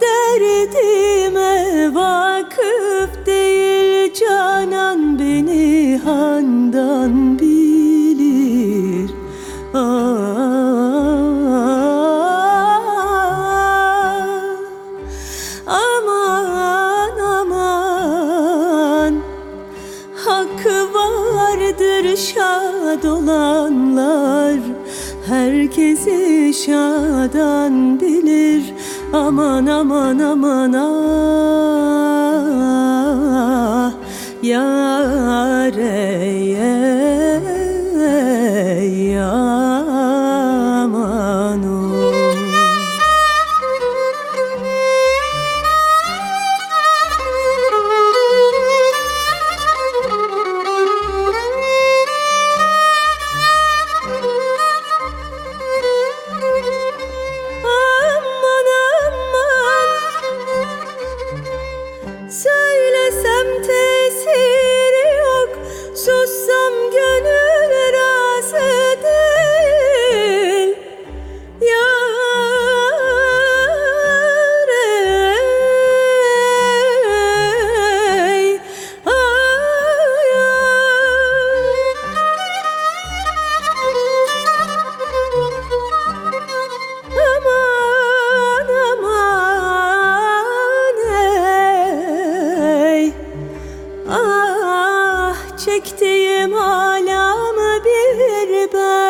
Derdime vakıf değil canan beni handan bilir. Aa, Aman aman. Hakkı vardır şad olanlar Herkesi şadan bilir. Aman aman aman ah Yüreğim hala mı bir ben